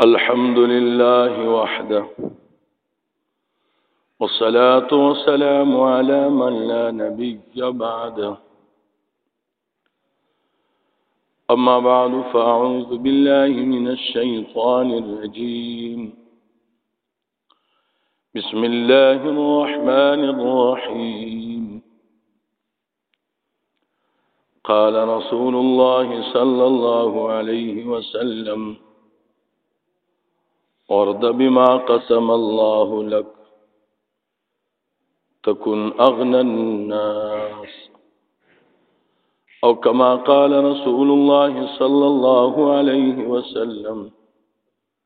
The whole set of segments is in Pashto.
الحمد لله وحده والصلاة والسلام على من لا نبي بعده أما بعد فأعوذ بالله من الشيطان الرجيم بسم الله الرحمن الرحيم قال رسول الله صلى الله عليه وسلم وارض بما قسم الله لك تكن أغنى الناس أو كما قال رسول الله صلى الله عليه وسلم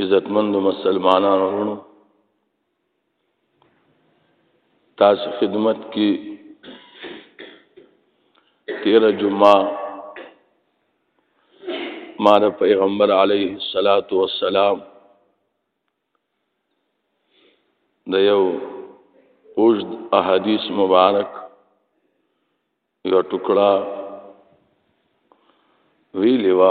عزتمند مسلمانانو ورونو تاسو خدمت کې تیر جمعه مار پیغمبر علیه الصلاۃ والسلام د یو اوږد احادیث مبارک یو ټکړه ویلی و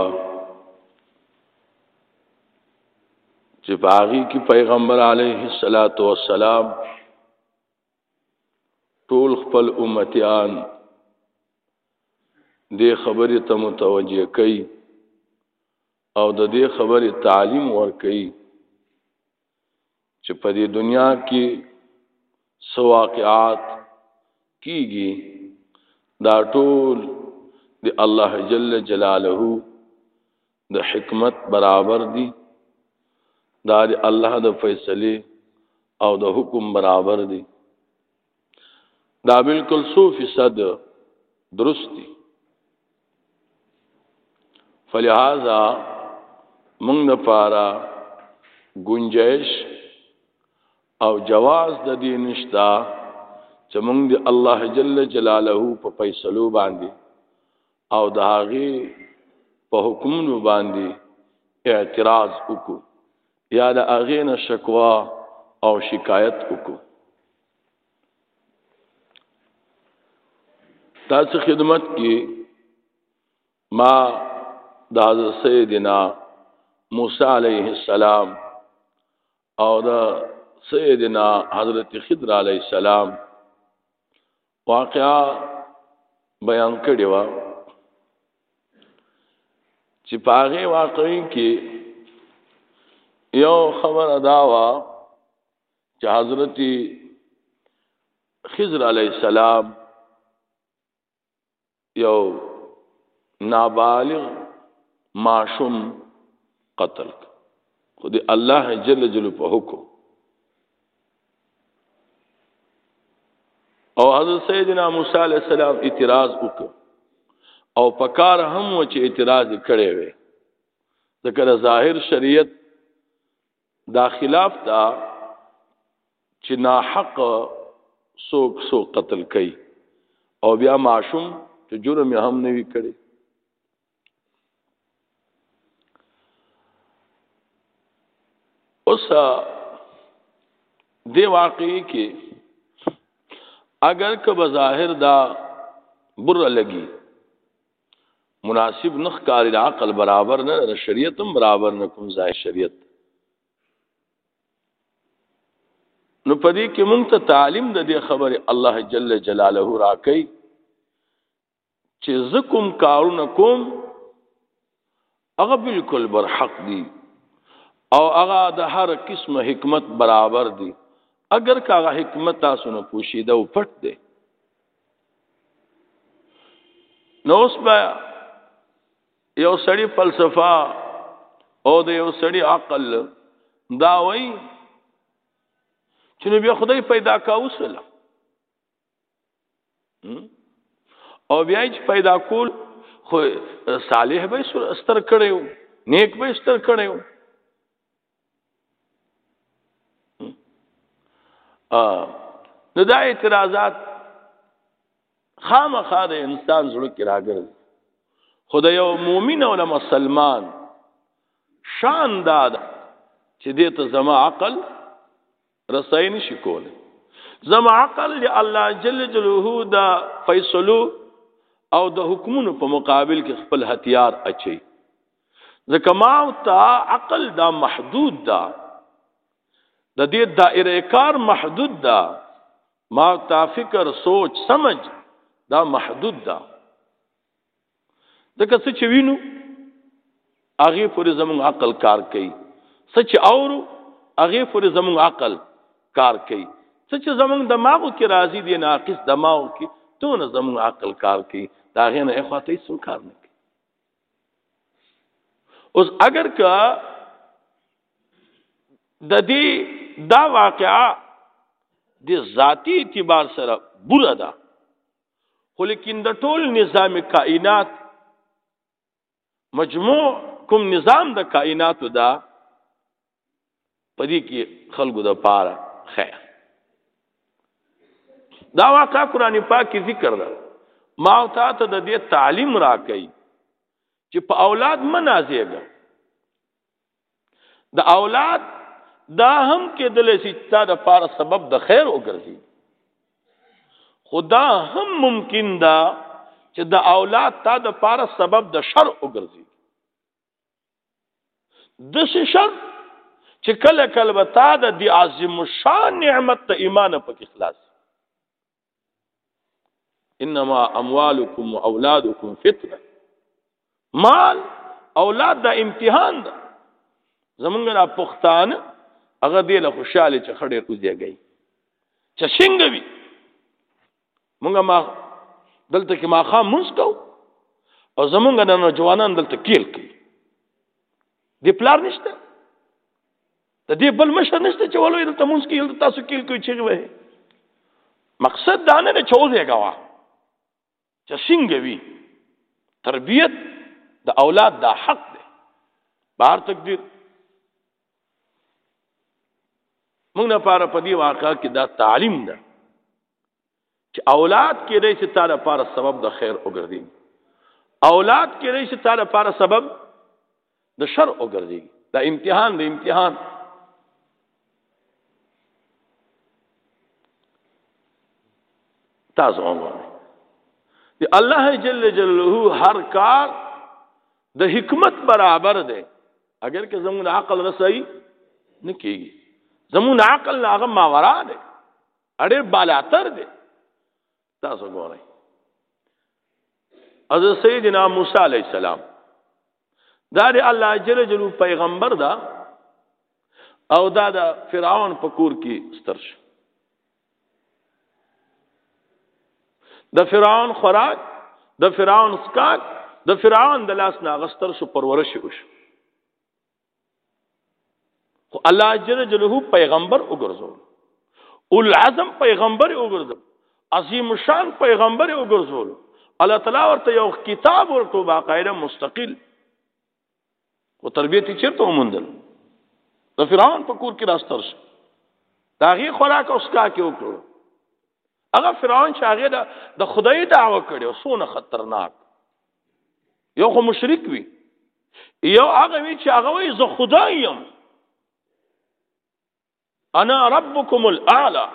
چې باغی کې پیغمبر علیه الصلاۃ والسلام ټول خپل امتیان دې خبرې ته متوجه کړي او د دې خبرې تعلیم ور کوي چې په دې دنیا کې سو واقعات کیږي دا ټول د الله جل جلاله د حکمت برابر دي دا د الله د فیصله او د حکم برابر دي دا بالکل سو فیصد درست دي فلهذا موږ نه پاره گنجائش او جواز د دې نشتا چې موږ د الله جل جلاله په فیصلو باندې او د هغه په حکمونو باندې اعتراض وکړو یا د هغې نه شکوا او شکایت وکړو تاسو خدمت کې ما د حضرت سیدنا موسی علیه السلام او د سیدنا حضرت خضر علیه السلام واقعا بیان کړی و چې پاغه واقعي کې یو خبر ادا وا چې حضرت خضر علی السلام یو نابالغ ماشوم قتل خو دی الله جل جلاله په حکم او حضرت سیدنا موسی علی السلام اعتراض وکړ او پکار هم و چې اعتراض کړي وي ځکه ظاهر شریعت دا خلاف دا چې نا حق سوک سو قتل کوي او بیا معشوم چې جرم هم نه وی کړی اوس دی واقعي کې اگر که بظاهر دا بر لګي مناسب نه ښکاري د عقل برابر نه د شریعت هم برابر نه کوم ځای شریعت نو پدې کې مونږ ته تعلیم د دې خبره الله جل جلاله راکې چې زکم کارونه کوم هغه بالکل برحق دي او هغه د هر قسم حکمت برابر دي اگر که هغه حکمت تاسو نه پوشیده او پټ دی نو اوس به یو سړی فلسفه او د یو سړی عقل دا وای چې نو بیا خدای پیدا کاوه سلام او بیا چې پیدا کول خو صالح به ستر کړو نیک به ستر کړو نو دا اعتراضات خامخا د انسان زړه کې راګرځي خدای یو مؤمن او مسلمان شان داد چې دې ته زما عقل رسای نشي کولی زما عقل دی الله جل جلاله دا فیصلو او د حکمونو په مقابل کې خپل هتیار اچي ځکه ما او تا عقل دا محدود دا د دې دایره کار محدود دا ما تا فکر سوچ سمج دا محدود دا ځکه څه چې وینو هغه پورې زموږ عقل کار کوي څه چې اورو هغه پورې زموږ عقل کار کوي څه چې زموږ دماغو کې راځي دی ناقص دماغو کې دونه زموږ عقل کار کوي دا هغه نه اخواته هیڅ کار نه کوي اوس اگر که د دې دا واقعا د ذاتی اعتبار سره بوره ده خو لیکن د ټول نظام کائنات مجموع کوم نظام د کائنات دا پدې کې خلقو د پاره خیر دا واقع قران پاک کې ذکر ده ما او تا ته د دې تعلیم راکړي چې په اولاد منازېګا د اولاد دا هم کې دلې چې تا د پاره سبب د خیر وګرځي خدا هم ممکن ده چې د اولاد تا د پاره سبب د شر وګرځي د شر چې کله کله به تا د دی عظیم شان نعمت ته ایمان په اخلاص انما اموالکم و اولادکم فتنه مال اولاد دا امتحان ده زمونږ را پښتانه هغه دی له خوشاله چې خړې کوزیږي چې څنګه وي مونږ ما دلته کې ما خام مونږ کو او زمونږ نه ځوانان دلته کېل کوي د پلار نشته د دې بل مشر نشته چې ولوي دلته مونږ کې دلته تاسو کې کوي چې وي مقصد دا نه چې اوځه غوا چې څنګه وي تربيت د اولاد دا حق دی بهر تقدیر موږ نه پاره په دې واقعا کې دا تعلیم ده چې اولاد کې دی چې تعالی لپاره سبب د خیر وګرځي اولاد کې دی چې تعالی لپاره سبب د شر وګرځي دا امتحان دی امتحان تاسو وګورئ دی الله جل جلاله هر کار د حکمت برابر دی اگر که زمون عقل رسي نه کیږي زمون عقل هغه ماورا دی اړیر بالاتر دی تاسو ګورئ از سیدنا موسی علی السلام دا دی الله جل جلاله پیغمبر دا او دا د فرعون په کور کې ستر شو د فرعون خوراک د فرعون سکاک د فرعون د لاس نه غستر شو پرورش وشو خو الله جل جلاله پیغمبر وګرځو اول عزم پیغمبر وګرځو عظیم شان پیغمبر وګرځو الله تعالی ورته یو کتاب ورکو باقاعده مستقل او تربیت چیرته ومندل د فرعون په کور کې راستر شو دا غي خوراک اوس کا کې وکړو هغه فرعون چې هغه د خدای دعوه کړې او سونه خطرناک یو خو مشرک وي یو هغه وی چې هغه وی زه خدای یم انا ربکم الاعلى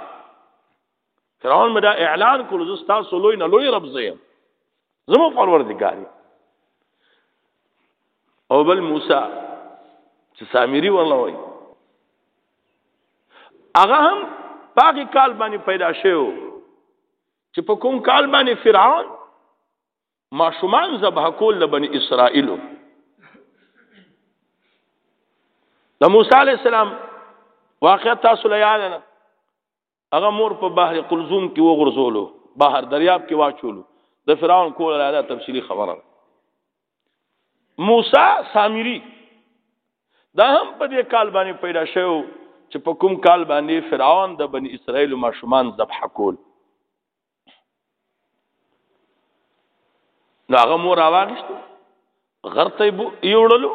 فرعون مدا اعلان کول زه تاسو لوی نه لوی رب زیم زمو پروردګار او بل موسی چې سامری والله وای هغه هم پاګه کال باندې پیدا شوی چې په کوم کال باندې فرعون ماشومان ذبح کول د بنی اسرائیلو د موسی علی السلام واقعا تاسو له یاد نه هغه مور په بحر قلزم کې وغورځولو بحر دریاب کې واچولو د فرعون کول راځه تفصیلی خبره موسی سامری دا هم په دې کال باندې پیدا شوی چې په کوم کال باندې فرعون د بنی اسرائیل ماشومان ذبح کول نو هغه مور راوغشتو غرته یوړلو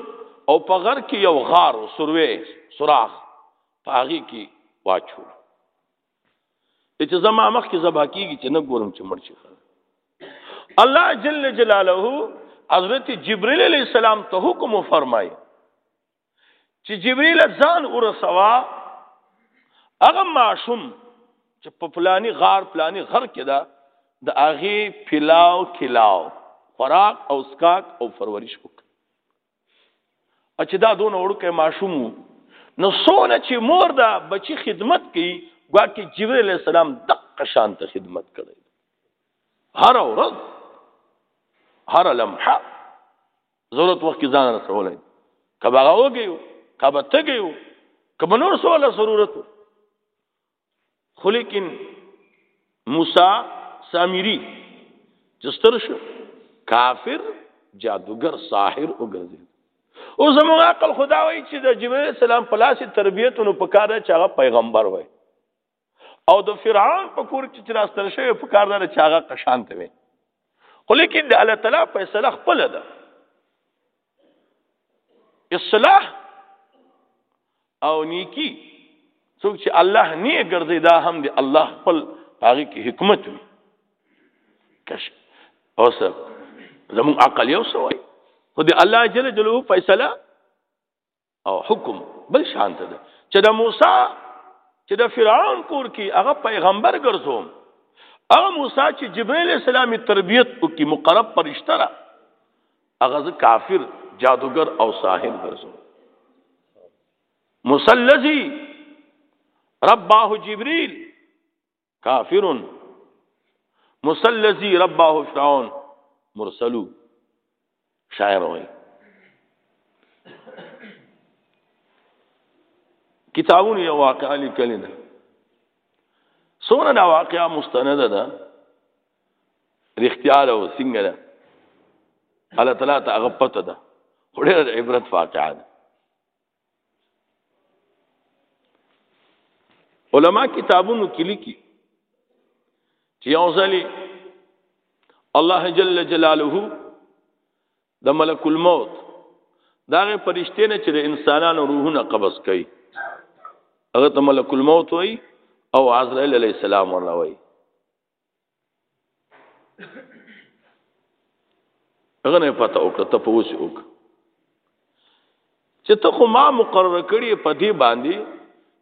او په غر کې یو غار او سروي سوراخ پاغي کې واچو چې زما مخ کې زبا کیږي چې نه ګورم چې مړ شي الله جل جلاله حضرت جبريل علیہ السلام ته حکم فرمایي چې جبريل ځان ورسوا هغه ماشوم چې په پلاني غار پلاني غر کې دا د اغي پلاو کلاو خوراک او سکاک او پرورش وکړ چې دا دون وړکه ماشوم نو سونه چې مور دا بچي خدمت کوي ګواکې جبريل السلام دقه شان ته خدمت کړي هر ورځ هر لمحه ضرورت وخت کې ځان رسولای کبه هغه وګیو کبه تګیو کبه نور سواله ضرورت خو لیکن موسی سامری جستر شو کافر جادوګر ساحر وګرځي او زموږ عقل خدا وایي چې د جبرئیل السلام په لاس تربیت نو پکاره چې هغه پیغمبر وای او د فرعون په کور کې چې راستل شوی په کار دار چې هغه قشان ته وي خو لیکن د الله تعالی فیصله خپل ده اصلاح او نیکی څوک چې الله نه ګرځي دا هم دی الله خپل هغه کې حکمت وي کش اوس زمون عقل یو سوای خو دی الله جل جلاله فیصله او حکم بل شان ته ده چې د موسی چې د فرعون کور کې هغه پیغمبر ګرځوم هغه موسی چې جبرئیل اسلامي تربیت وکي مقرب پرشتہ را هغه کافر جادوګر او ساحر ګرځوم مسلزی رباه جبريل کافر مسلزی ربه فرعون مرسلو شاعر وای کتابونه یو واقعا لیکل نه سونه دا واقعا مستند ده رښتیا ده او څنګه ده الله تعالی ته هغه پته ده خو ډېر عبرت واقعا ده علما کتابونو کې لیکي چې یو ځلې الله جل جلاله د ملک الموت دا غي پرشته نه چې د انسانانو روحونه قبض کوي هغه ته ملک الموت وای او عزرائیل علی السلام ورنوي هغه نه پته او کته پوس او چې ته خو ما مقرره کړی په دې باندې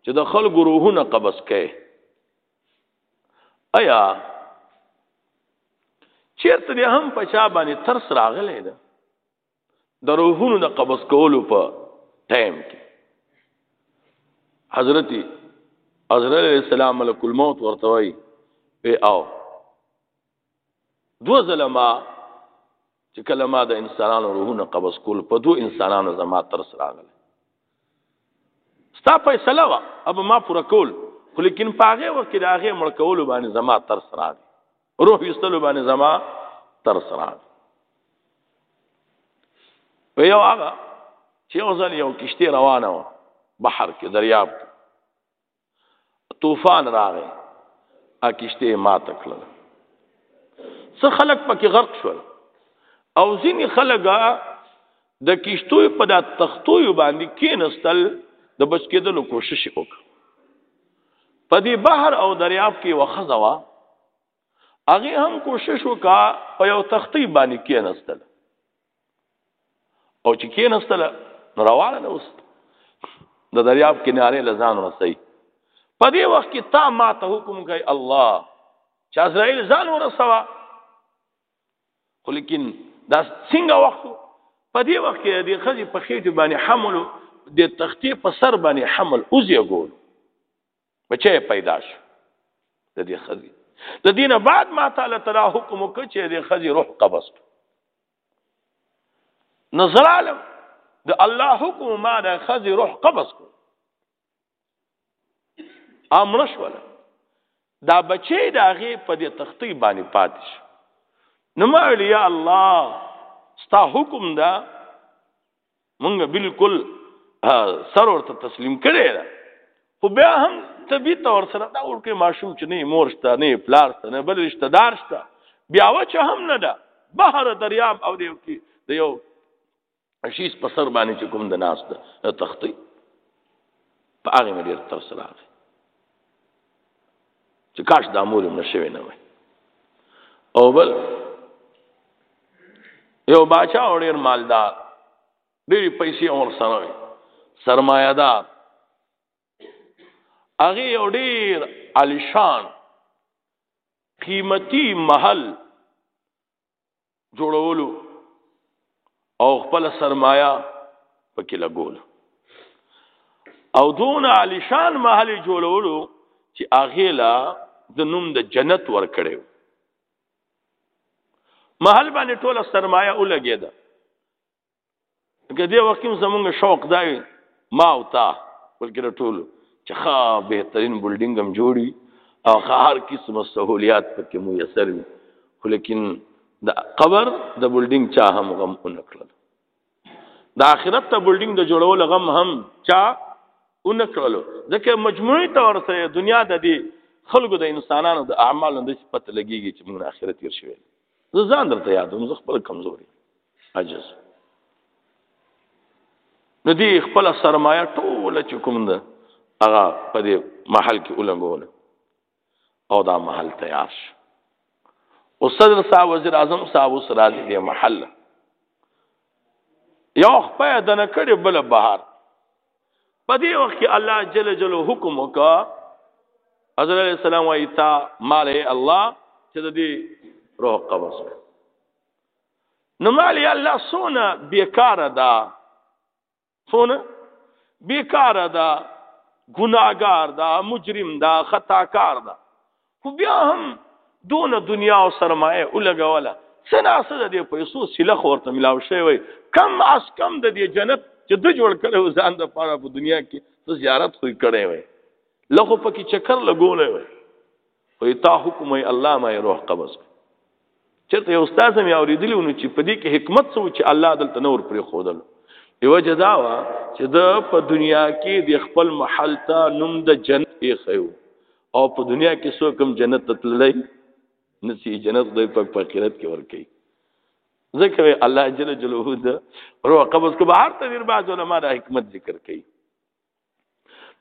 چې د خلکو روحونه قبض کړي ایا چیرته دې هم پچا باندې ترس راغلی ده د روحونو د قبض کولو په ټایم کې حضرت حضرت السلام ملک الموت ورته وای په او دو ظلما چې کله ما د انسانانو روحونه قبض کول په دو انسانانو زما تر سره راغله ستا فیصله وا اب ما پوره کول خو لیکن پاغه وخت کې داغه مړ کول باندې زما تر سره راغله روح وستلو باندې زما تر سره په یو هغه چې یو ځل یو کشتی روانه و بحر کې دریاب کې طوفان راغی ا کشته ما تکړه څه خلک پکې غرق شول او ځینې خلک د کشتوی په د تختوی باندې کېنستل د بچ کېدلو کوشش وکړ په دې بحر او دریاب کې وخزه وا هغه هم کوشش وکا په یو تختی باندې کېنستل او چې کېنستل روانه نه اوس د دریاب کنارې لزان رسي په دې وخت کې تا ما ته حکم کوي الله چې اسرائیل ځان ورسوا خو لیکن دا څنګه وخت په دې وخت کې د خځې په خېټه باندې حمل د تختې په سر باندې حمل اوزې ګول بچي پیدا شو د دې خځې د دینه بعد ما تعالی تعالی حکم وکړ چې د خځې روح قبض نظر عالم د الله حکم ما د خځې روح قبض کړ امر شول دا بچی دا غي په دې تختی باندې پاتش نو ما ویل یا الله ستا حکم دا مونږ بالکل سر ورته تسلیم کړی دا خو بیا هم طبي تور سره دا ورکه ماشوم چې نه مور شته نه پلار شته نه بل رشتہ دار شته بیا و چې هم نه ده بهر دریاب او دی کې د یو شیز په سر باندې چې کوم د ناس د تختې په هغه مې ډېر تر سره راغی چې کاش د امور هم نشوي نه وای او بل یو باچا او ډېر مالدار ډېری پیسې اور سره وي سرمایه دار هغه یو ډېر عالیشان قیمتي محل جوړولو او خپل سرمایا پکې لګول او دون علیشان محل جوړولو چې اغه لا د نوم د جنت ور کړو محل باندې ټوله سرمایا ولګیدا کې دې وخت کې زمونږ شوق دا وي ما او تا بلکې ټول چې ښه بهترین بلډینګ هم جوړي او هر قسمه سہولیات پکې میسر وي خو لیکن د قبر د بلډینګ چا هم غم اونکړل د آخرت ته بلډینګ د جوړولو غم هم چا اونکړل ځکه مجموعي تور سره دنیا د دې خلکو د انسانانو د اعمالو د پته لګیږي چې موږ آخرت تیر شوی زه ځان درته یادوم زه خپل کمزوري عجز نو دی خپل سرمایه ټول چې کوم ده هغه په دې محل کې ولنګول او دا محل تیار شو او صدر صاحب وزیر اعظم صاحب اوس راځي دې محل یو خپه دنه کړي بل بهار په دې وخت کې الله جل جلاله حکم وکړ حضرت علی السلام وایي تا مال الله چې د دې روح قبض کړ نو مال الله سونه بیکار ده سونه بیکار ده ګناګار ده مجرم ده خطاکار ده خو بیا هم دون دنیا او سرمایه ولګوله سنا سره د پیسو سله خورته ملاو شي وي کم اس کم د دې جنت چې د جوړ کړو ځان د پاره په دنیا کې ته زیارت خو کړي وي لغه پکې چکر لګولې وي وي تا حکم وي الله ما روح قبض چرته یو استاد مې اوریدلی ونه چې په دې کې حکمت څه و چې الله دلته نور پرې خودل یو جدا وا چې د په دنیا کې د خپل محل ته نوم د جنت یې خیو او په دنیا کې سو کوم جنت ته تللی نسی جنت دوی په آخرت کې ورکی ذکر الله جل جلاله د روح قبض کو بهر ته ډیر باز علماء د حکمت ذکر کوي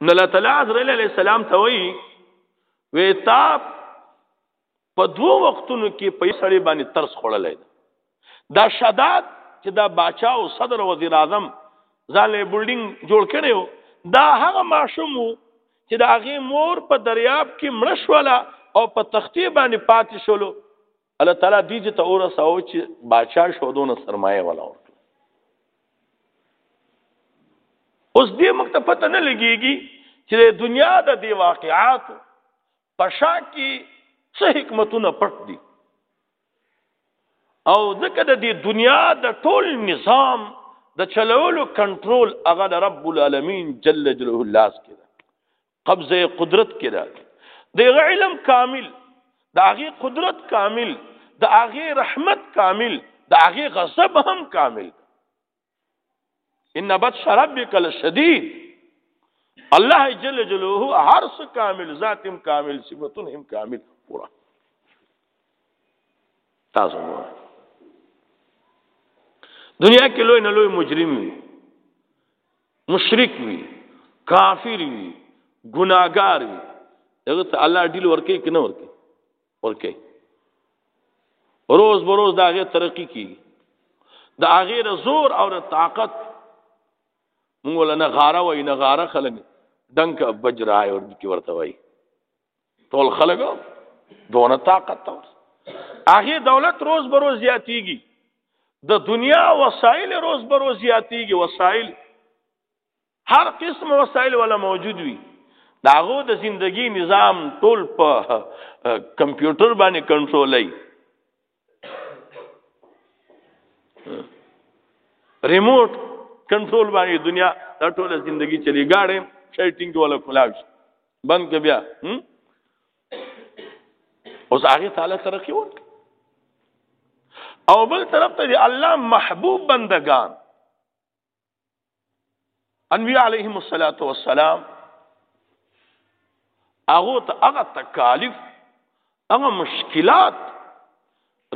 نو الله تعالی عزرائیل علیہ السلام ته وی وی تا په دوو وختونو کې په سړی باندې ترس خوړلې ده دا شداد چې دا باچا او صدر وزیر اعظم ځاله بلډینګ جوړ کړو دا هغه ماشوم چې دا هغه مور په دریاب کې مړ شوله او په تختی باندې پاتې شولو الله تعالی دې چې ته اور ساو چې باچا شو دونه سرمایه ولا اور اوس دې موږ ته پته نه لګيږي چې دنیا د دې واقعات په شا کې څه حکمتونه پټ دي او ځکه د دې دنیا د ټول نظام د چلولو کنټرول هغه د رب العالمین جل جلاله لاس کې ده قبضه قدرت کې ده د علم کامل د هغه قدرت کامل د هغه رحمت کامل د هغه غضب هم کامل ان بطش ربک لشدید الله جل جلاله هر څه کامل ذات هم کامل صفاتونه هم کامل پورا تاسو وګورئ دنیا کې لوی نه لوی مجرم وي مشرک وي کافر وي ګناګار وي هغه ته الله ډیل ورکې کنه ورکې ورکه روز بروز دا غي ترقی کی دا غیر زور او طاقت موږ ولنه غاره وای نه غاره خلک دنک بجرای ور کی ورته وای ټول خلک دونه طاقت تور هغه دولت روز به روز زیاتیږي د دنیا وسایل روز به روز زیاتیږي وسایل هر قسم وسایل ولا موجود وي داغو د زندگی نظام ټول په کمپیوټر باندې کنټرولای ریموټ کنټرول باندې دنیا دا ټول زندگی چلی گاړې شیټینګ ولا کولاو شي بند کې بیا اوس هغه تعالی ترقی ورک او بل طرف ته الله محبوب بندگان انبیاء علیهم الصلاۃ والسلام هغه ته هغه تکالیف هغه مشکلات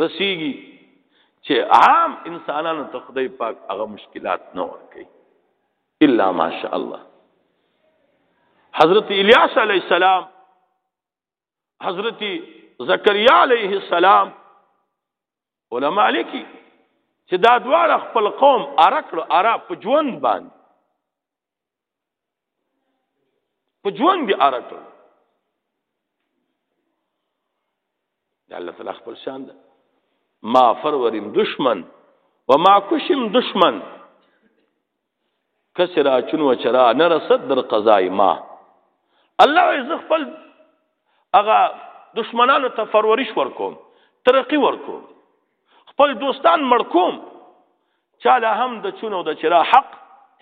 رسیږي چې عام انسانانو ته خدای پاک هغه مشکلات نه ورکي الا ماشاء الله حضرت الیاس علی السلام حضرت زکریا علیه السلام علما لیکي چې دا دواړه خپل قوم ارکړو عرب په ژوند باندې په ژوند دی ارکړو دا الله تعالی خپل شان ده ما فروریم دشمن و ما کوشم دشمن کسی را چون و چرا نرسد در قضای ما الله وی زه خپل هغه دشمنانو ته فرورش ورکوم ترقی ورکوم خپل دوستان مړکوم چاله هم د چون او د چرا حق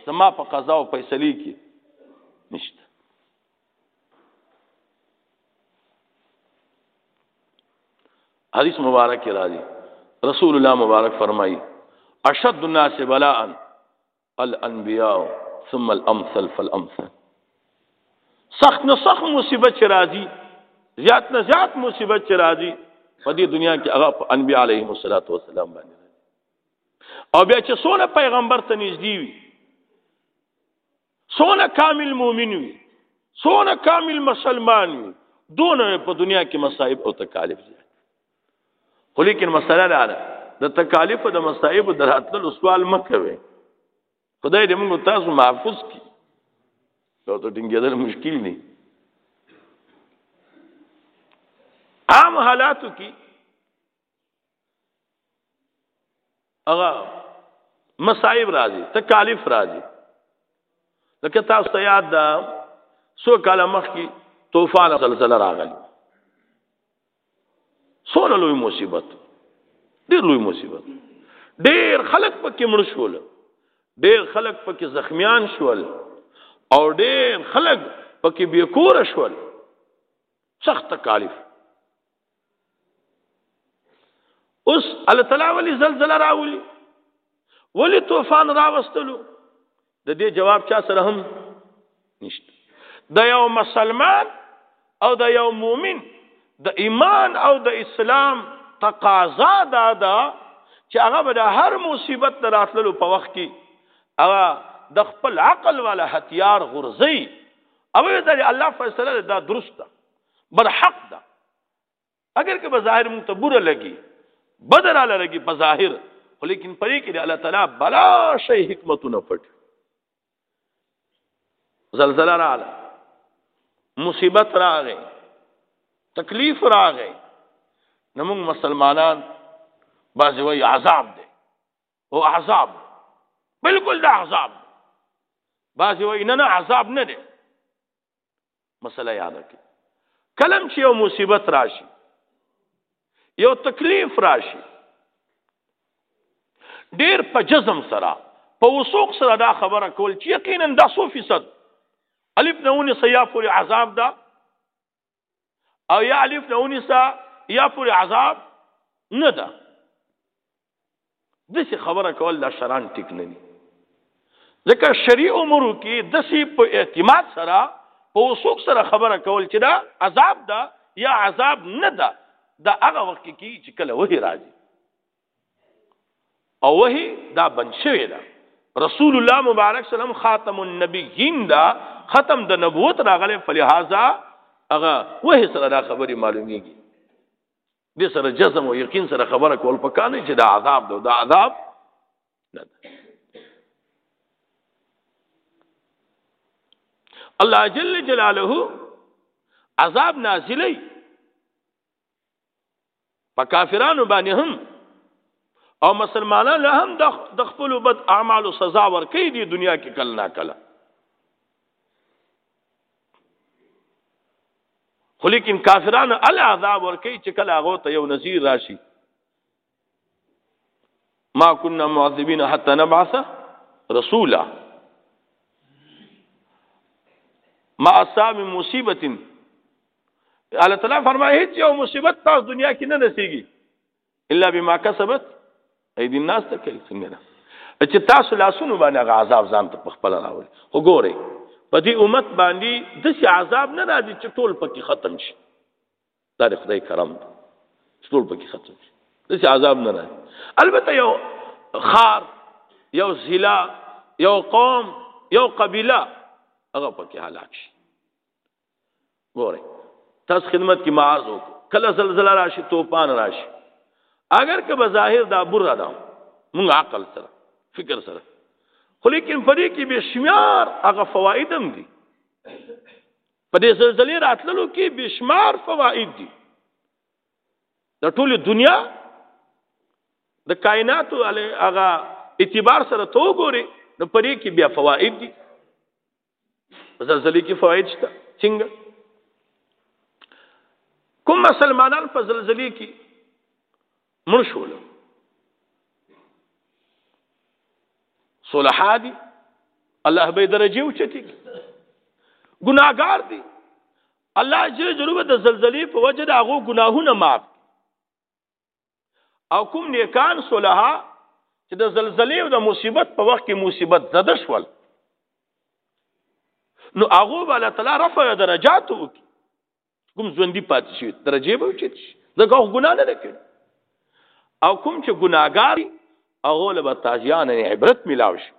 زما په قضا او فیصله کې نشته حدیث مبارک کې راځي رسول الله مبارک فرمایي اشد الناس بلاء الانبیاء ثم الامثل فالامثل سخت نه سخت مصیبت چې راځي زیات نه زیات مصیبت چې راځي په دې دنیا کې هغه انبیاء علیهم الصلاۃ والسلام باندې او بیا چې سونه پیغمبر ته نږدې وي څونه کامل مؤمن وي څونه کامل مسلمان وي دونه په دنیا کې مصائب او تکالیف دي خو لیکن مسله دا ده د تکالیف او د مصائب د راتلو سوال مکوي خدای دې موږ تاسو محفوظ کړي دا ته ټینګېدل مشکل نه عام حالاتو کې هغه مصائب راځي تکالیف راځي لکه تاسو ته یاد ده سو کاله مخکې طوفان زلزلہ راغلی سونه لوی مصیبت ډیر لوی مصیبت ډیر خلک پکې مړ شول ډیر خلک پکې زخمیان شول او ډیر خلک پکې بیکور شول سخت تکالیف اوس الله تعالی ولی زلزلہ راولي ولی طوفان راوستلو د دې جواب چا سره هم نشته د یو مسلمان او د یو مؤمن د ایمان او د اسلام تقاضا دا ده چې هغه به د هر مصیبت د راتللو په وخت کې هغه د خپل عقل والا هتیار غورځي او د الله فیصله دا درسته بر حق ده اگر که بظاهر مونږ ته بره لګي بدر علی لګي په ظاهر خو لیکن پرې کې الله تعالی بلا شی حکمتونه پټ زلزلہ راغله مصیبت راغې تکلیف راغې نمونږ مسلمانان بعضی وای عذاب دی او عذاب بالکل دا عذاب بعضی وای نه نه عذاب نه دی مسله یاد کړئ کلم چې یو مصیبت راشي یو تکلیف راشي ډیر په جزم سره په وسوق سره دا خبره کول چې یقینا دا 100% الف نونی سیا پوری عذاب دا او یا الف نونی سا یا پوری عذاب نه ده دسی خبره کول دا شران ټیک نه دي ځکه شریع امور کې دسی په اعتماد سره په وسوک سره خبره کول چې دا عذاب ده یا عذاب نه ده دا هغه وخت کې چې کله وਹੀ راځي او وਹੀ دا بن شوی ده رسول الله مبارک سلام خاتم النبیین دا ختم د نبوت راغله فلهذا هغه وه سره دا خبري معلومیږي دې سره جزم او یقین سره خبره کول پکانه چې دا عذاب دی دا عذاب نه الله جل جلاله عذاب نازلی په کافرانو باندې هم او مسلمانان له هم د خپل بد اعمالو سزا ورکړي دي دنیا کې کله نا کله خو لیکن کافرانو ال عذاب ورکی چې کله هغه ته یو نذیر راشي ما كنا معذبين حتى نبعث رسولا ما اصاب مصیبت الله تعالی فرمایي چې یو مصیبت تاسو دنیا کې نه نصیږي الا بما کسبت ايدي الناس ته کوي څنګه نه چې تاسو لاسونو باندې غ عذاب ځان ته په خپل راوړي خو ګوره په دې امت باندې د شي عذاب نه راځي چې ټول پکې ختم شي دا د خدای کرم دی چې ټول پکې ختم شي د شي عذاب نه راځي البته یو خار یو ضلع یو قوم یو قبیله هغه پکې هلاک شي ګوره تاسو خدمت کې معاذ وکړو کله زلزلہ راشي توپان راشي اگر که بظاهر دا بره ده موږ عقل سره فکر سره خو لیکن په دې کې به شمار هغه فواید هم دي په دې زلزلې راتللو کې به شمار فواید دي د ټوله دنیا د کائناتو هغه اعتبار سره تو ګوري نو په دې کې بیا فواید دي زلزلې کې فواید شته څنګه کوم مسلمانان په زلزلې کې مړ شول صلحا دي الله به درجه اوچتي ګناګار دي الله جل جلاله د زلزلې په وجه د هغه ګناهونه معاف او کوم نیکان صلحا چې د زلزلې او د مصیبت په وخت کې مصیبت زده شول نو هغه بل تعالی رفع درجات وکي کوم ژوندۍ پاتې شي درجه به وچت شي دا کوم ګناه نه کړي او کوم چې ګناګار هغه له بتازیان نه عبرت ملاو شي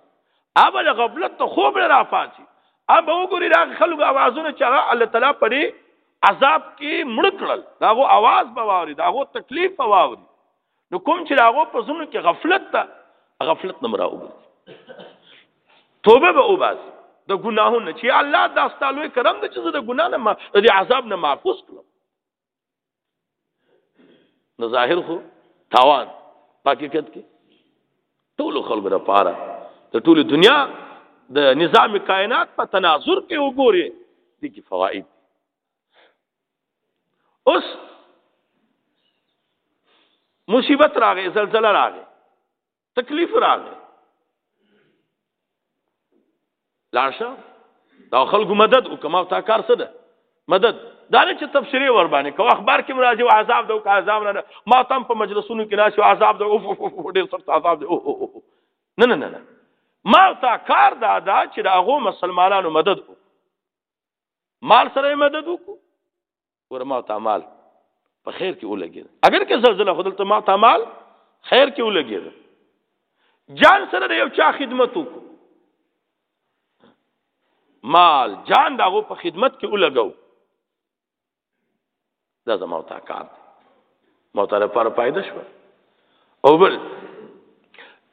اوبه له غفلت ته خوب نه راپاتې اوبه وګوري دا خلکو اوازونه چې هغه الله تعالی پرې عذاب کې مړ کړل دا هغه आवाज به واوري دا هغه تکلیف به واوري نو کوم چې هغه په زونو کې غفلت ته غفلت نه مراوږي توبه به وباس د ګناهونو چې الله دا ستالوې کرم د چې د ګنا نه د عذاب نه محفوظ کړم نو ظاهر خو تاوان حقیقت کې ټول خلکو د پاره د ټول دنیا د نظام کائنات په تناظر کې وګوري دي کې فواید اوس مصیبت راغې زلزلہ راغې تکلیف راغی لاشه دا خلکو مدد وکما تا کار څه ده مدد دا نه چې تفسیری ور باندې کو اخبار کې راځي او عذاب دو کا عذاب نه ما تم په مجلسونو کې راځي او عذاب دو اوف اوف ډېر سخت عذاب دی او نه نه نه ما تا کار دا دا چې دا غو مسلمانانو مدد وکړو مال سره مدد وکړو ور ما ته مال په خیر کې ولګید اگر که زلزلہ خدل ته ما ته مال خیر کې ولګید جان سره د یو چا خدمت وکړو مال جان داغو په خدمت کې ولګاو دا زما او تا کار دی ما ته لپاره پایده شو او بل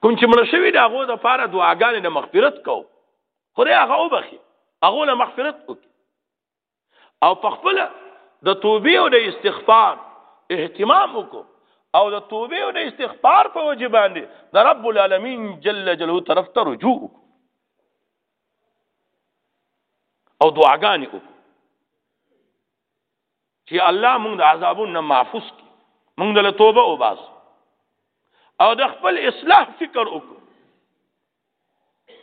کوم چې مړ شوی دا غو د پاره دعاګانې د مغفرت کو خو دې هغه وبخي هغه له مغفرت وکي او په خپل د توبې او د استغفار اهتمام وکړو او د توبې او د استغفار په وجه باندې د رب العالمین جل جلاله طرف ته رجوع وکړو او دعاګانې وکړو چې الله موږ د عذابونو نه محفوظ کړي موږ له توبه وباسو او د خپل اصلاح فکر وکړو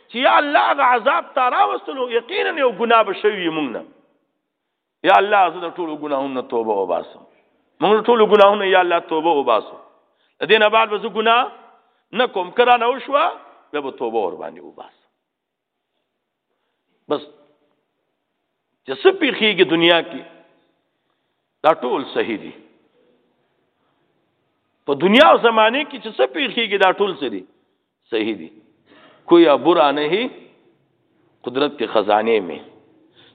چې یا الله غ عذاب تا راوستلو یقینا یو ګناه به شوی مونږ نه یا الله زه د ټولو ګناهونو توبه وباسم مونږ ټولو ګناهونو یا الله توبه وباسو د دې نه بعد به زه ګناه نه کوم کرا نه وشوه به توبه ور باندې وباسم بس چې څه پیخیږي دنیا کې دا ټول صحیح دي په دنیا او زمانه کې چې څه پیخیږي دا ټول څه دي صحیح دي کوئی برا نہیں قدرت کے خزانے میں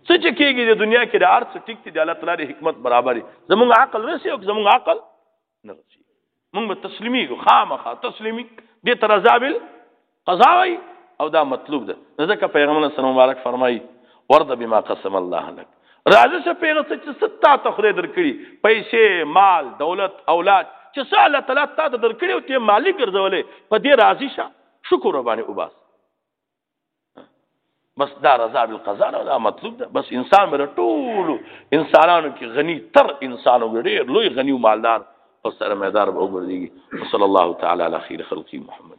څه چې کېږي د دنیا کې د ارث ټیک دي د الله تعالی د حکمت برابر زموږ عقل رسي او زموږ عقل نه راځي موږ به تسلیمي کو خامخا تسلیمي دې تر عذابل قضا وای او دا مطلوب ده ځکه پیغمبر صلی الله مبارک فرمایي ورده بما قسم الله لك راځه چې پیغمبر چې ستا ته خدای درکړي پیسې مال دولت اولاد چې څه الله تعالی تا ته درکړي او ته مالک ګرځولې په دې راضي شه شکر باندې وباس بس دا رضا بالقضا نه دا مطلوب ده بس انسان به ټول انسانانو کې غني تر انسانو ډېر لوی غني او مالدار او سره مدار به وګرځي صلی الله تعالی علی خیر خلقی محمد